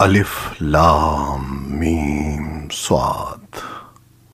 الف لام میم سواد